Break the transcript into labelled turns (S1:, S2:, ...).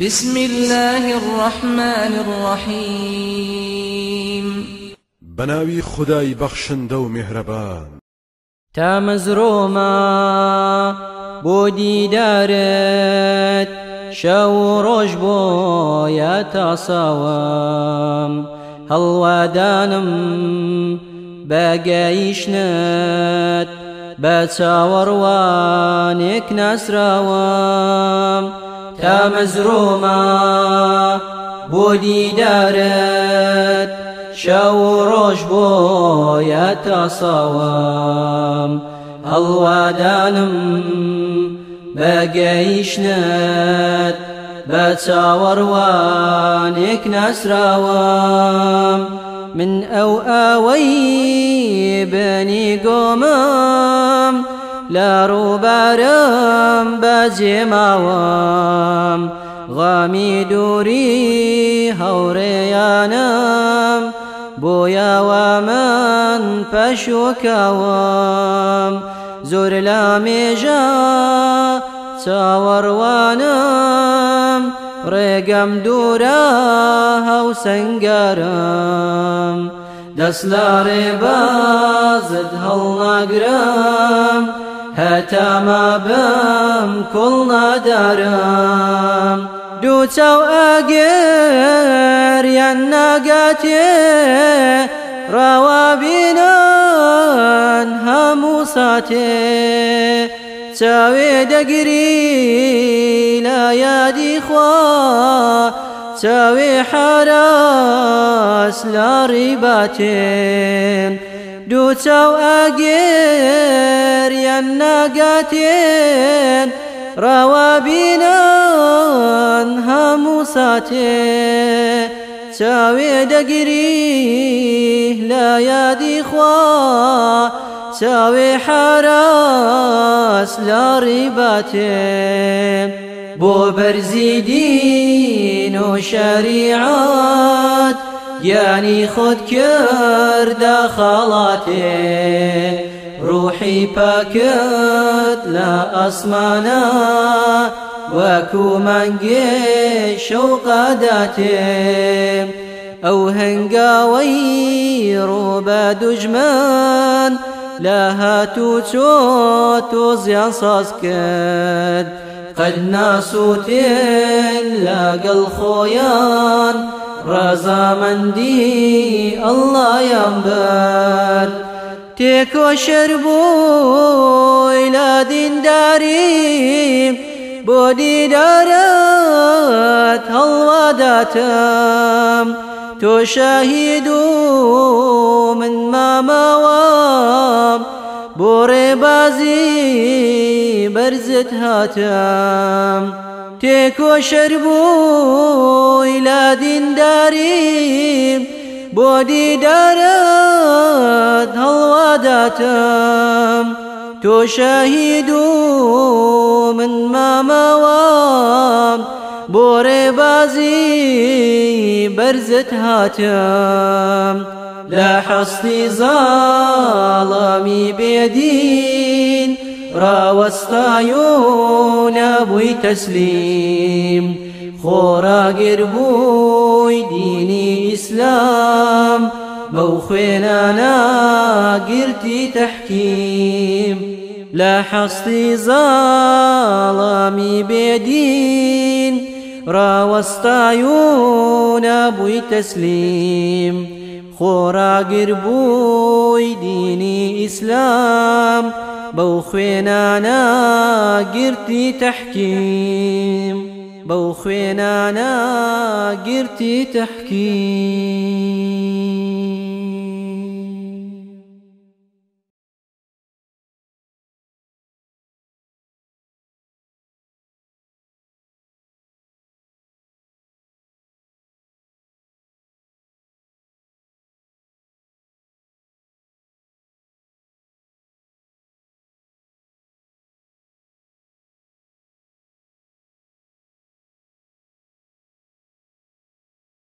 S1: بسم الله الرحمن الرحيم.
S2: بناوي خداي بخشن دو مهربان.
S3: تا مزروما بودي دارت شو ڕۆژ يا تاساوام هەڵوادانم بەگەیشتنت بە چاوەڕوانێک ناسراوام تا مەزرۆمە بۆ دیدارت شەو ڕۆژ بۆ یا تاساوام هەڵوادانم بەگەیشتنت بە چاوەڕوانێک ناسراوام من ئەو ئاوەی بەنی گۆمم لە ڕووبارم بەجێماوەم غامی دووری هەوڕێیانم بۆیاوە من پەشوکەوەم زۆر لا مێژە چاوەڕوانم ڕێگەم دوورە هەوسەنگارم. دەست لە ڕێبازت هەڵناگرم هەتاما بم کوڵ نادارم دوو چاو ئەگەر یان ناگاتێ ڕاوابینان هەموو ساتێ چاوێ دەگری لە یادی خوا چاوێ حراس لە ڕیباتێن ئاگێر یان ناگاتێن ڕاوابینان هەموو ساتێ چاوێ دەگری لە یادی خوا چاوێ حراس لە ڕیباتێ بۆ بەرزی دین گیانی خۆت کردە خاڵاتێ ڕوحی پاکت ئەسمانە وەکو مانگێ شەوقاداتێ ئەو هەنگاوەی ڕۆبە دوژمن لە هاتوو چۆ تۆ زیان ساز کرد. قەد ناسووتێن لەگەڵ ڕەزامەندی ئەڵڵایان برد تێکۆشەر بووی لە دینداری بۆ دیدارت هەڵواداتم تۆ شاهید و من ماماوام بۆ ڕێبازی بەرزت هاتم تێکۆشەر بووی لە دینداری بۆ دیدارت هەڵواداتم تۆ شاهید و من ماماوام بۆ ڕێبازی بەرزت هاتم. لە حەستی زاڵامی بێدین ڕاوەستای و نەبووی تەسلیم خۆراگیر بووی دینی ئیسلام بەو خوێنانە گرتی تەحکیم لە حەستی زاڵامی بێدین ڕاوەستای و نەبووی تەسلیم خۆراگر بووی دینی ئیسلام بەو خوێنانە گرتی تەحکیم بەو خوێنانە گرتی تەحکیم